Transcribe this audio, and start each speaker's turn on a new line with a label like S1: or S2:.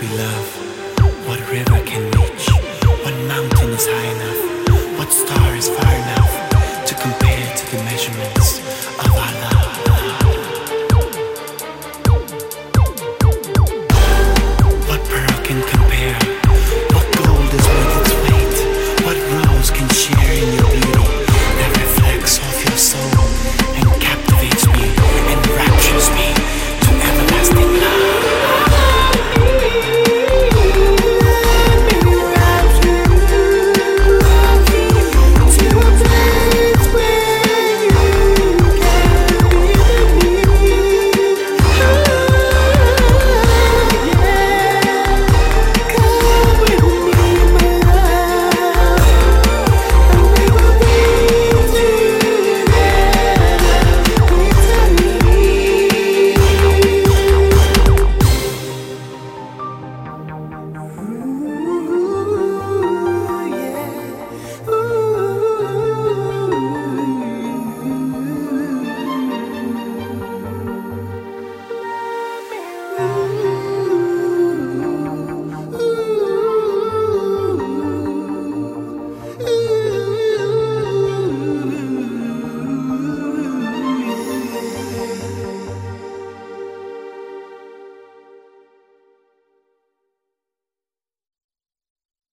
S1: we love, what river can reach, what mountain is high enough, what star is far enough to compare to the measurements of our love.